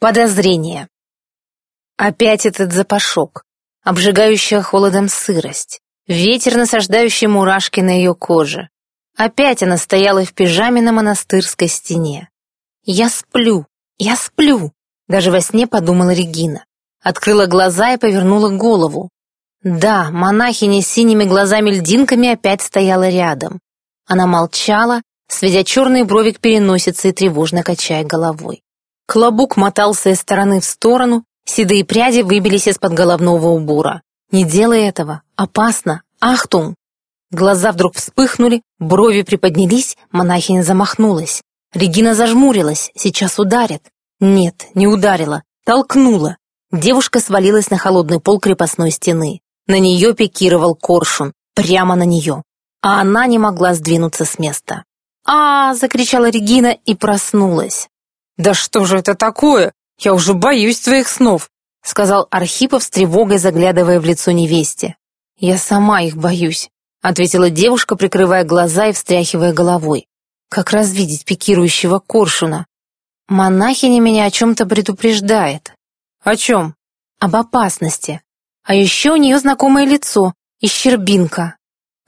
Подозрение. Опять этот запашок, обжигающая холодом сырость, ветер, насаждающий мурашки на ее коже. Опять она стояла в пижаме на монастырской стене. «Я сплю, я сплю», — даже во сне подумала Регина. Открыла глаза и повернула голову. Да, монахиня с синими глазами-льдинками опять стояла рядом. Она молчала, сведя черные брови к переносице и тревожно качая головой. Клобук мотался из стороны в сторону, седые пряди выбились из-под головного убора. «Не делай этого! Опасно! Ахтум!» Глаза вдруг вспыхнули, брови приподнялись, монахиня замахнулась. Регина зажмурилась, сейчас ударит. Нет, не ударила, толкнула. Девушка свалилась на холодный пол крепостной стены. На нее пикировал коршун, прямо на нее. А она не могла сдвинуться с места. -а закричала Регина и проснулась. «Да что же это такое? Я уже боюсь твоих снов», — сказал Архипов с тревогой, заглядывая в лицо невесте. «Я сама их боюсь», — ответила девушка, прикрывая глаза и встряхивая головой. «Как развидеть пикирующего коршуна? Монахиня меня о чем-то предупреждает». «О чем?» «Об опасности. А еще у нее знакомое лицо и щербинка».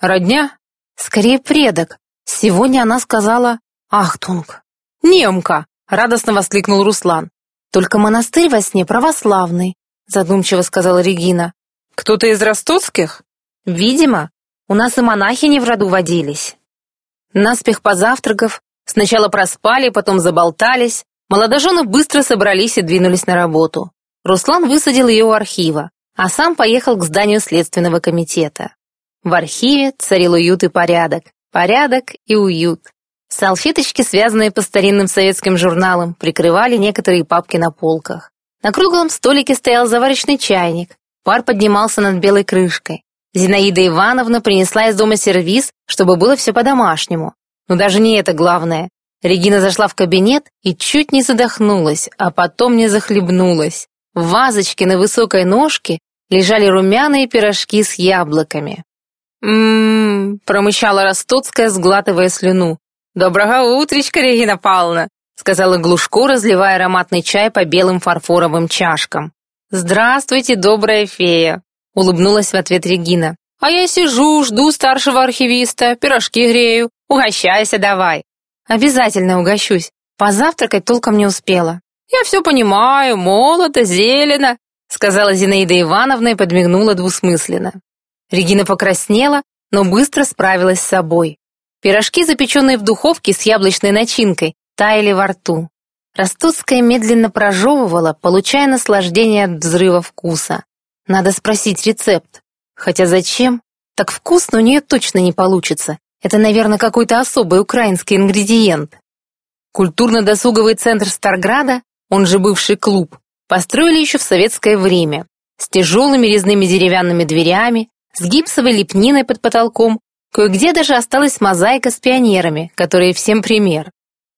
«Родня?» «Скорее предок. Сегодня она сказала «Ахтунг». «Немка!» Радостно воскликнул Руслан. «Только монастырь во сне православный», задумчиво сказала Регина. «Кто-то из ростовских?» «Видимо. У нас и монахи не в роду водились». Наспех позавтракав, сначала проспали, потом заболтались, молодожены быстро собрались и двинулись на работу. Руслан высадил ее у архива, а сам поехал к зданию Следственного комитета. В архиве царил уют и порядок, порядок и уют. Салфеточки, связанные по старинным советским журналам, прикрывали некоторые папки на полках. На круглом столике стоял заварочный чайник. Пар поднимался над белой крышкой. Зинаида Ивановна принесла из дома сервиз, чтобы было все по-домашнему. Но даже не это главное. Регина зашла в кабинет и чуть не задохнулась, а потом не захлебнулась. В вазочке на высокой ножке лежали румяные пирожки с яблоками. «М-м-м», промычала Ростоцкая, сглатывая слюну. «Доброго утречка, Регина Павловна!» сказала Глушко, разливая ароматный чай по белым фарфоровым чашкам. «Здравствуйте, добрая фея!» улыбнулась в ответ Регина. «А я сижу, жду старшего архивиста, пирожки грею. Угощайся давай!» «Обязательно угощусь. Позавтракать толком не успела». «Я все понимаю, молодо, зелено», сказала Зинаида Ивановна и подмигнула двусмысленно. Регина покраснела, но быстро справилась с собой. Пирожки, запеченные в духовке с яблочной начинкой, таяли во рту. Ростовская медленно прожевывала, получая наслаждение от взрыва вкуса. Надо спросить рецепт. Хотя зачем? Так вкусно у нее точно не получится. Это, наверное, какой-то особый украинский ингредиент. Культурно-досуговый центр Старграда, он же бывший клуб, построили еще в советское время, с тяжелыми резными деревянными дверями, с гипсовой лепниной под потолком Кое-где даже осталась мозаика с пионерами, которые всем пример.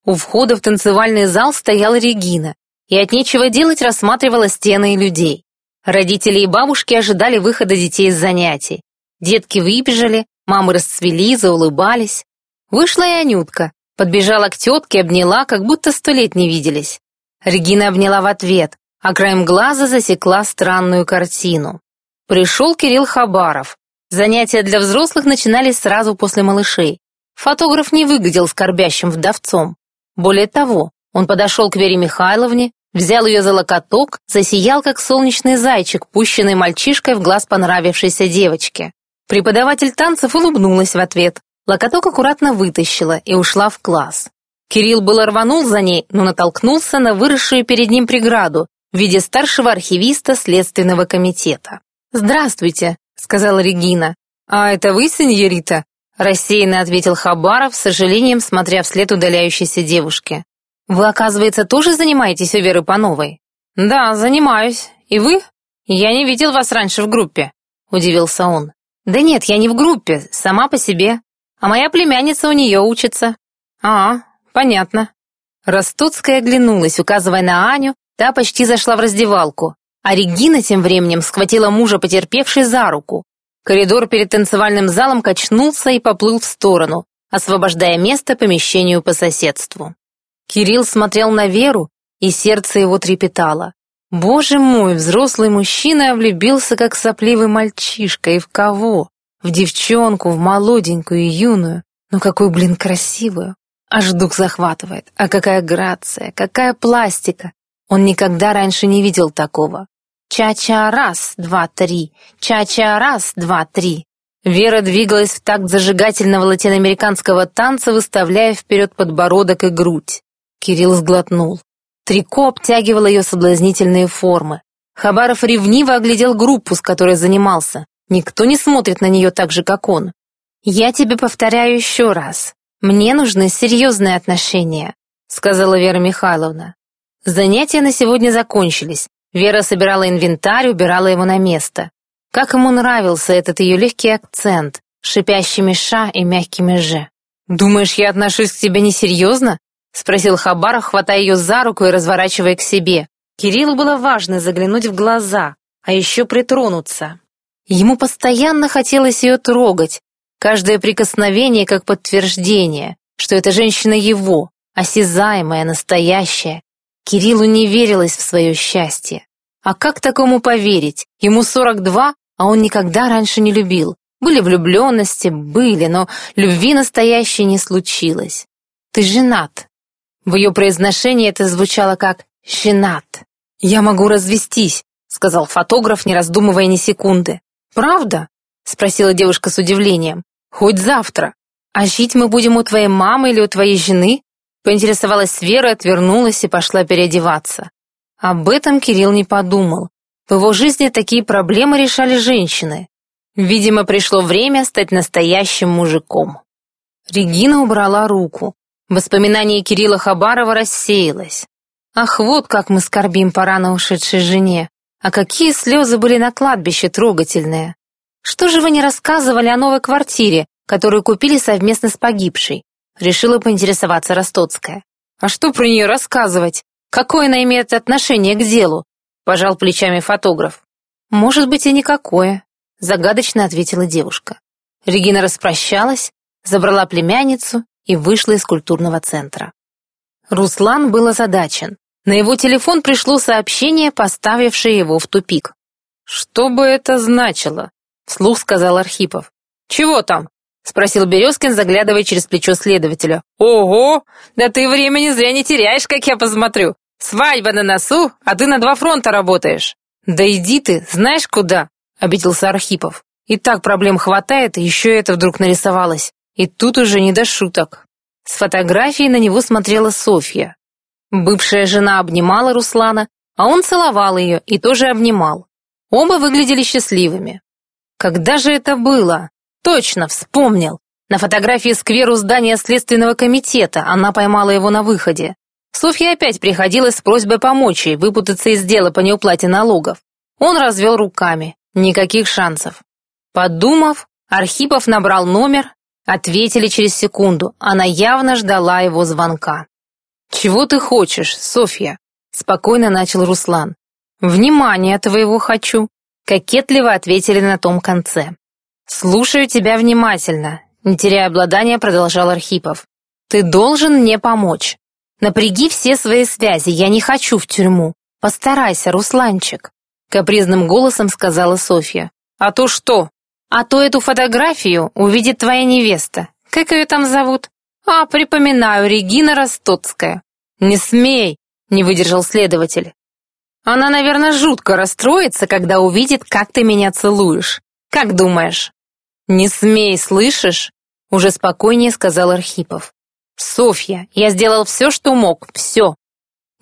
У входа в танцевальный зал стояла Регина, и от нечего делать рассматривала стены и людей. Родители и бабушки ожидали выхода детей из занятий. Детки выбежали, мамы расцвели, заулыбались. Вышла и Анютка, подбежала к тетке, обняла, как будто сто лет не виделись. Регина обняла в ответ, а краем глаза засекла странную картину. Пришел Кирилл Хабаров, Занятия для взрослых начинались сразу после малышей. Фотограф не выглядел скорбящим вдовцом. Более того, он подошел к Вере Михайловне, взял ее за локоток, засиял, как солнечный зайчик, пущенный мальчишкой в глаз понравившейся девочке. Преподаватель танцев улыбнулась в ответ. Локоток аккуратно вытащила и ушла в класс. Кирилл было рванул за ней, но натолкнулся на выросшую перед ним преграду в виде старшего архивиста Следственного комитета. «Здравствуйте», сказала Регина. «А это вы, сеньорита?» рассеянно ответил Хабаров, с сожалением смотря вслед удаляющейся девушке. «Вы, оказывается, тоже занимаетесь у Веры Пановой?» «Да, занимаюсь. И вы?» «Я не видел вас раньше в группе», — удивился он. «Да нет, я не в группе, сама по себе. А моя племянница у нее учится». «А, понятно». Ростоцкая оглянулась, указывая на Аню, та почти зашла в раздевалку. А Регина тем временем схватила мужа потерпевшей за руку. Коридор перед танцевальным залом качнулся и поплыл в сторону, освобождая место помещению по соседству. Кирилл смотрел на Веру, и сердце его трепетало. Боже мой, взрослый мужчина влюбился, как сопливый мальчишка, и в кого? В девчонку, в молоденькую и юную. Ну какую, блин, красивую. Аж дух захватывает. А какая грация, какая пластика. Он никогда раньше не видел такого. Ча-ча раз, два, три. Ча-ча раз, два, три. Вера двигалась в такт зажигательного латиноамериканского танца, выставляя вперед подбородок и грудь. Кирилл сглотнул. Трико обтягивало ее соблазнительные формы. Хабаров ревниво оглядел группу, с которой занимался. Никто не смотрит на нее так же, как он. «Я тебе повторяю еще раз. Мне нужны серьезные отношения», — сказала Вера Михайловна. Занятия на сегодня закончились. Вера собирала инвентарь, убирала его на место. Как ему нравился этот ее легкий акцент, шипящими «ша» и мягкими «ж». «Думаешь, я отношусь к тебе несерьезно?» — спросил Хабаров, хватая ее за руку и разворачивая к себе. Кириллу было важно заглянуть в глаза, а еще притронуться. Ему постоянно хотелось ее трогать, каждое прикосновение как подтверждение, что эта женщина его, осязаемая, настоящая. Кириллу не верилось в свое счастье. А как такому поверить? Ему 42, а он никогда раньше не любил. Были влюбленности, были, но любви настоящей не случилось. Ты женат. В ее произношении это звучало как «женат». «Я могу развестись», — сказал фотограф, не раздумывая ни секунды. «Правда?» — спросила девушка с удивлением. «Хоть завтра. А жить мы будем у твоей мамы или у твоей жены?» Поинтересовалась Вера, отвернулась и пошла переодеваться. Об этом Кирилл не подумал. В его жизни такие проблемы решали женщины. Видимо, пришло время стать настоящим мужиком. Регина убрала руку. Воспоминание Кирилла Хабарова рассеялось. Ах, вот как мы скорбим по рано ушедшей жене. А какие слезы были на кладбище трогательные. Что же вы не рассказывали о новой квартире, которую купили совместно с погибшей? Решила поинтересоваться Ростоцкая. А что про нее рассказывать? Какое она имеет отношение к делу? Пожал плечами фотограф. Может быть и никакое, загадочно ответила девушка. Регина распрощалась, забрала племянницу и вышла из культурного центра. Руслан был озадачен. На его телефон пришло сообщение, поставившее его в тупик. «Что бы это значило?» — вслух сказал Архипов. «Чего там?» — спросил Березкин, заглядывая через плечо следователя. «Ого! Да ты времени зря не теряешь, как я посмотрю. Свадьба на носу, а ты на два фронта работаешь. Да иди ты, знаешь куда? Обиделся Архипов. И так проблем хватает, еще это вдруг нарисовалось. И тут уже не до шуток. С фотографией на него смотрела Софья. Бывшая жена обнимала Руслана, а он целовал ее и тоже обнимал. Оба выглядели счастливыми. Когда же это было? Точно, вспомнил. На фотографии скверу здания Следственного комитета она поймала его на выходе. Софья опять приходила с просьбой помочь ей выпутаться из дела по неуплате налогов. Он развел руками. Никаких шансов. Подумав, Архипов набрал номер, ответили через секунду. Она явно ждала его звонка. «Чего ты хочешь, Софья?» Спокойно начал Руслан. «Внимания твоего хочу», кокетливо ответили на том конце. «Слушаю тебя внимательно», не теряя обладания, продолжал Архипов. «Ты должен мне помочь. Напряги все свои связи, я не хочу в тюрьму. Постарайся, Русланчик», — капризным голосом сказала Софья. «А то что? А то эту фотографию увидит твоя невеста. Как ее там зовут? А, припоминаю, Регина Ростоцкая». «Не смей!» — не выдержал следователь. «Она, наверное, жутко расстроится, когда увидит, как ты меня целуешь. Как думаешь?» «Не смей, слышишь?» — уже спокойнее сказал Архипов. «Софья, я сделал все, что мог, все».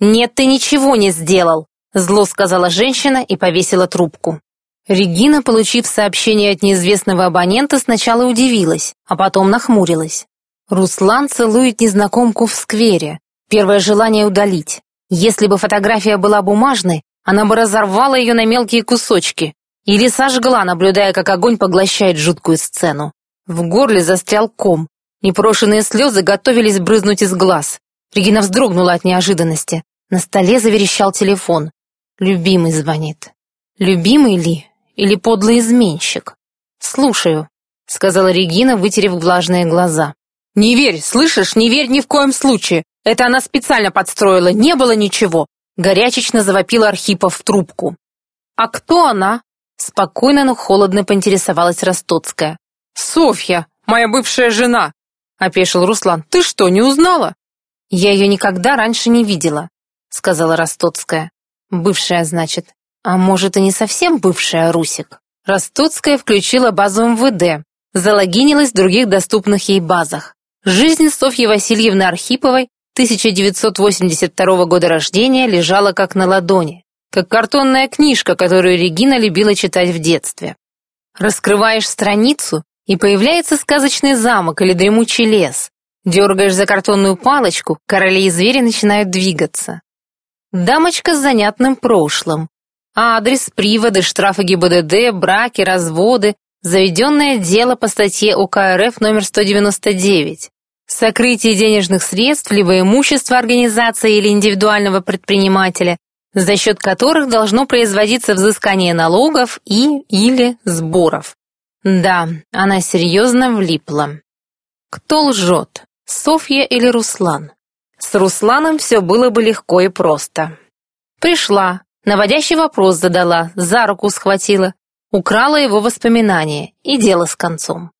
«Нет, ты ничего не сделал», — зло сказала женщина и повесила трубку. Регина, получив сообщение от неизвестного абонента, сначала удивилась, а потом нахмурилась. Руслан целует незнакомку в сквере. Первое желание удалить. Если бы фотография была бумажной, она бы разорвала ее на мелкие кусочки или сожгла, наблюдая, как огонь поглощает жуткую сцену. В горле застрял ком, Непрошенные слезы готовились брызнуть из глаз. Регина вздрогнула от неожиданности. На столе заверещал телефон. Любимый звонит. Любимый ли? Или подлый изменщик? «Слушаю», — сказала Регина, вытерев влажные глаза. «Не верь, слышишь, не верь ни в коем случае. Это она специально подстроила, не было ничего. Горячечно завопил Архипов в трубку. «А кто она?» Спокойно, но холодно поинтересовалась Ростоцкая. «Софья, моя бывшая жена!» — опешил Руслан. «Ты что, не узнала?» «Я ее никогда раньше не видела», — сказала Ростоцкая. «Бывшая, значит. А может, и не совсем бывшая, Русик?» Ростоцкая включила базу МВД, залогинилась в других доступных ей базах. Жизнь Софьи Васильевны Архиповой 1982 года рождения лежала как на ладони, как картонная книжка, которую Регина любила читать в детстве. Раскрываешь страницу, и появляется сказочный замок или дремучий лес. Дергаешь за картонную палочку, короли и звери начинают двигаться. Дамочка с занятным прошлым. Адрес, приводы, штрафы ГИБДД, браки, разводы, заведенное дело по статье УК РФ номер 199. Сокрытие денежных средств либо имущества организации или индивидуального предпринимателя, за счет которых должно производиться взыскание налогов и или сборов. Да, она серьезно влипла. Кто лжет, Софья или Руслан? С Русланом все было бы легко и просто. Пришла, наводящий вопрос задала, за руку схватила, украла его воспоминания, и дело с концом.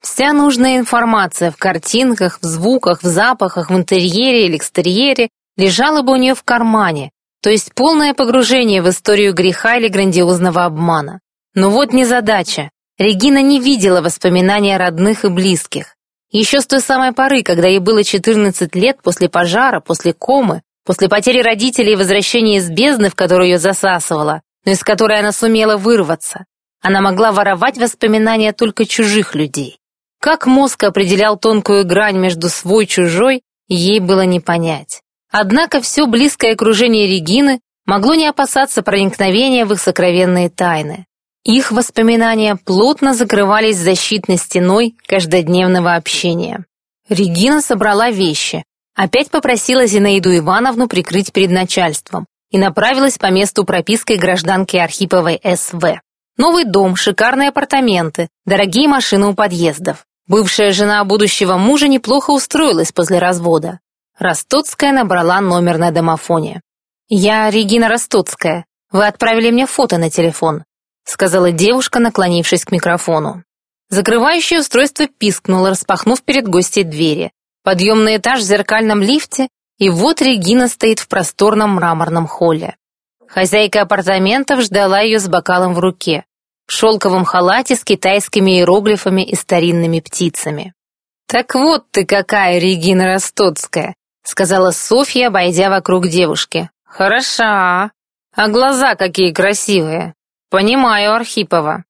Вся нужная информация в картинках, в звуках, в запахах, в интерьере или экстерьере лежала бы у нее в кармане, то есть полное погружение в историю греха или грандиозного обмана. Но вот незадача. Регина не видела воспоминания родных и близких. Еще с той самой поры, когда ей было 14 лет после пожара, после комы, после потери родителей и возвращения из бездны, в которую ее засасывала, но из которой она сумела вырваться. Она могла воровать воспоминания только чужих людей. Как мозг определял тонкую грань между свой и чужой, ей было не понять. Однако все близкое окружение Регины могло не опасаться проникновения в их сокровенные тайны. Их воспоминания плотно закрывались защитной стеной каждодневного общения. Регина собрала вещи, опять попросила Зинаиду Ивановну прикрыть перед начальством и направилась по месту прописки гражданки Архиповой СВ. Новый дом, шикарные апартаменты, дорогие машины у подъездов. Бывшая жена будущего мужа неплохо устроилась после развода. Ростоцкая набрала номер на домофоне. «Я Регина Ростоцкая. Вы отправили мне фото на телефон», сказала девушка, наклонившись к микрофону. Закрывающее устройство пискнуло, распахнув перед гостьей двери. Подъемный этаж в зеркальном лифте, и вот Регина стоит в просторном мраморном холле. Хозяйка апартаментов ждала ее с бокалом в руке в шелковом халате с китайскими иероглифами и старинными птицами. «Так вот ты какая, Регина Ростоцкая!» — сказала Софья, обойдя вокруг девушки. «Хороша! А глаза какие красивые! Понимаю, Архипова!»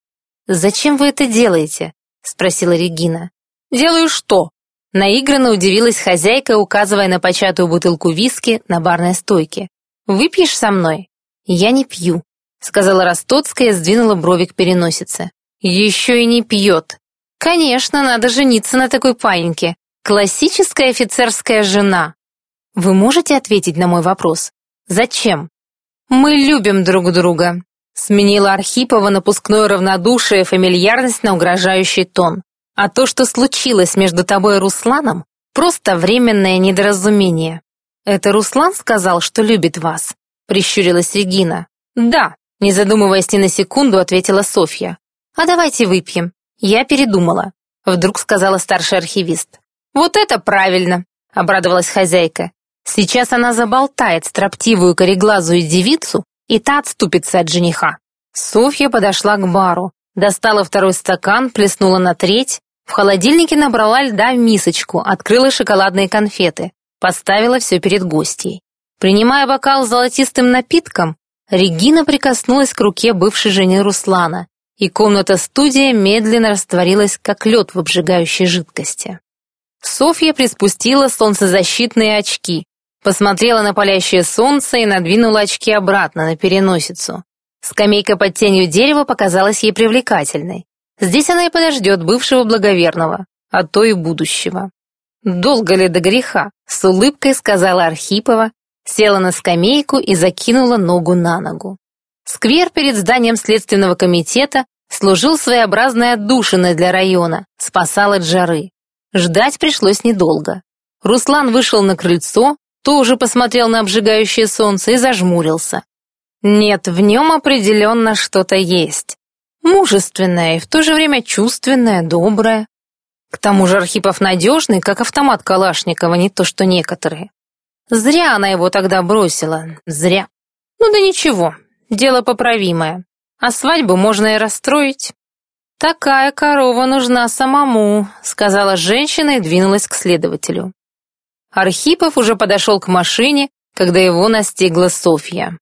«Зачем вы это делаете?» — спросила Регина. «Делаю что?» Наигранно удивилась хозяйка, указывая на початую бутылку виски на барной стойке. «Выпьешь со мной?» «Я не пью», сказала Ростоцкая сдвинула брови к переносице. Еще и не пьет. Конечно, надо жениться на такой паиньке. Классическая офицерская жена. Вы можете ответить на мой вопрос? Зачем? Мы любим друг друга. Сменила Архипова напускное равнодушие и фамильярность на угрожающий тон. А то, что случилось между тобой и Русланом, просто временное недоразумение. Это Руслан сказал, что любит вас? Прищурилась Регина. Да, не задумываясь ни на секунду, ответила Софья. «А давайте выпьем. Я передумала», — вдруг сказала старший архивист. «Вот это правильно!» — обрадовалась хозяйка. «Сейчас она заболтает строптивую кореглазую девицу, и та отступится от жениха». Софья подошла к бару, достала второй стакан, плеснула на треть, в холодильнике набрала льда в мисочку, открыла шоколадные конфеты, поставила все перед гостьей. Принимая бокал с золотистым напитком, Регина прикоснулась к руке бывшей жены Руслана, и комната-студия медленно растворилась, как лед в обжигающей жидкости. Софья приспустила солнцезащитные очки, посмотрела на палящее солнце и надвинула очки обратно на переносицу. Скамейка под тенью дерева показалась ей привлекательной. Здесь она и подождет бывшего благоверного, а то и будущего. «Долго ли до греха?» — с улыбкой сказала Архипова, села на скамейку и закинула ногу на ногу. Сквер перед зданием Следственного комитета служил своеобразной отдушиной для района, спасал от жары. Ждать пришлось недолго. Руслан вышел на крыльцо, тоже посмотрел на обжигающее солнце и зажмурился. Нет, в нем определенно что-то есть. Мужественное и в то же время чувственное, доброе. К тому же Архипов надежный, как автомат Калашникова, не то что некоторые. Зря она его тогда бросила, зря. Ну да ничего, дело поправимое. А свадьбу можно и расстроить. «Такая корова нужна самому», — сказала женщина и двинулась к следователю. Архипов уже подошел к машине, когда его настигла Софья.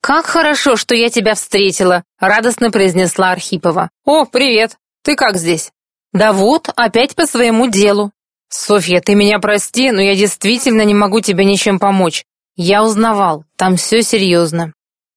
«Как хорошо, что я тебя встретила», — радостно произнесла Архипова. «О, привет! Ты как здесь?» «Да вот, опять по своему делу». «Софья, ты меня прости, но я действительно не могу тебе ничем помочь. Я узнавал, там все серьезно».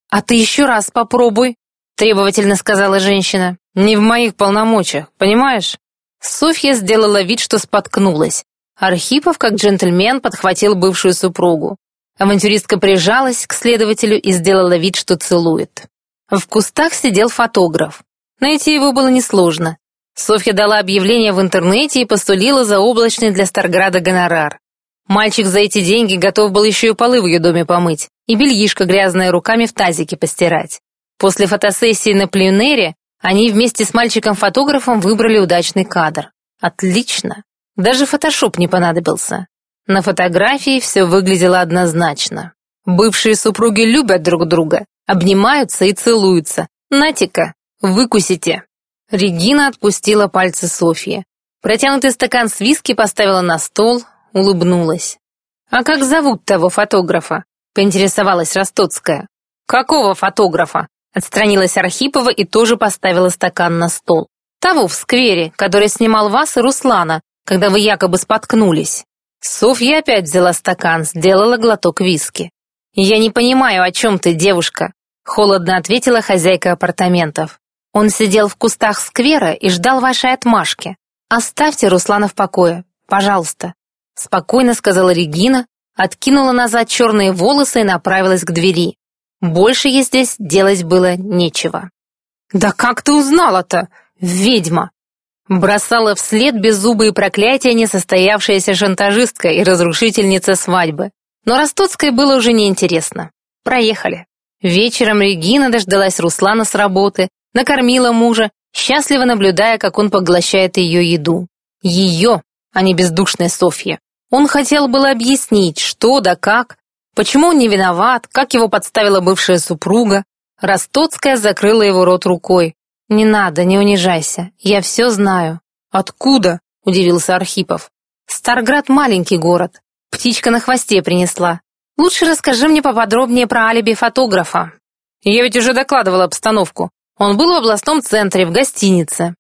«А ты еще раз попробуй», — требовательно сказала женщина. «Не в моих полномочиях, понимаешь?» Софья сделала вид, что споткнулась. Архипов, как джентльмен, подхватил бывшую супругу. Авантюристка прижалась к следователю и сделала вид, что целует. В кустах сидел фотограф. Найти его было несложно. Софья дала объявление в интернете и постулила за облачный для Старграда гонорар. Мальчик за эти деньги готов был еще и полы в ее доме помыть, и бельишко грязное руками в тазике постирать. После фотосессии на пленэре они вместе с мальчиком-фотографом выбрали удачный кадр. Отлично. Даже фотошоп не понадобился. На фотографии все выглядело однозначно. Бывшие супруги любят друг друга, обнимаются и целуются. Натика, выкусите. Регина отпустила пальцы Софьи. Протянутый стакан с виски поставила на стол, улыбнулась. «А как зовут того фотографа?» — поинтересовалась Ростоцкая. «Какого фотографа?» Отстранилась Архипова и тоже поставила стакан на стол. «Того в сквере, который снимал вас и Руслана, когда вы якобы споткнулись». Софья опять взяла стакан, сделала глоток виски. «Я не понимаю, о чем ты, девушка», — холодно ответила хозяйка апартаментов. «Он сидел в кустах сквера и ждал вашей отмашки. Оставьте Руслана в покое, пожалуйста», — спокойно сказала Регина, откинула назад черные волосы и направилась к двери. Больше ей здесь делать было нечего. «Да как ты узнала-то? Ведьма!» Бросала вслед беззубые проклятия несостоявшаяся шантажистка и разрушительница свадьбы. Но Ростоцкой было уже неинтересно. Проехали. Вечером Регина дождалась Руслана с работы, накормила мужа, счастливо наблюдая, как он поглощает ее еду. Ее, а не бездушная Софья. Он хотел было объяснить, что да как, Почему он не виноват, как его подставила бывшая супруга? Ростоцкая закрыла его рот рукой. «Не надо, не унижайся, я все знаю». «Откуда?» – удивился Архипов. «Старград – маленький город. Птичка на хвосте принесла. Лучше расскажи мне поподробнее про алиби фотографа». «Я ведь уже докладывала обстановку. Он был в областном центре, в гостинице».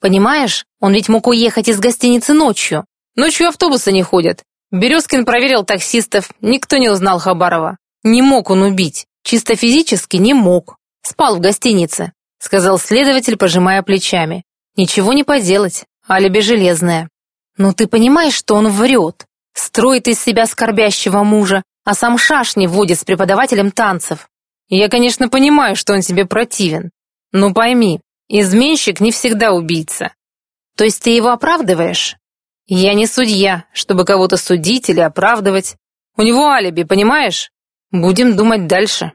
«Понимаешь, он ведь мог уехать из гостиницы ночью. Ночью автобусы не ходят. Березкин проверил таксистов, никто не узнал Хабарова. Не мог он убить, чисто физически не мог. Спал в гостинице, сказал следователь, пожимая плечами. Ничего не поделать, алиби железное. Но ты понимаешь, что он врет, строит из себя скорбящего мужа, а сам шашни водит с преподавателем танцев. Я, конечно, понимаю, что он тебе противен. Но пойми, изменщик не всегда убийца. То есть ты его оправдываешь? Я не судья, чтобы кого-то судить или оправдывать. У него алиби, понимаешь? Будем думать дальше.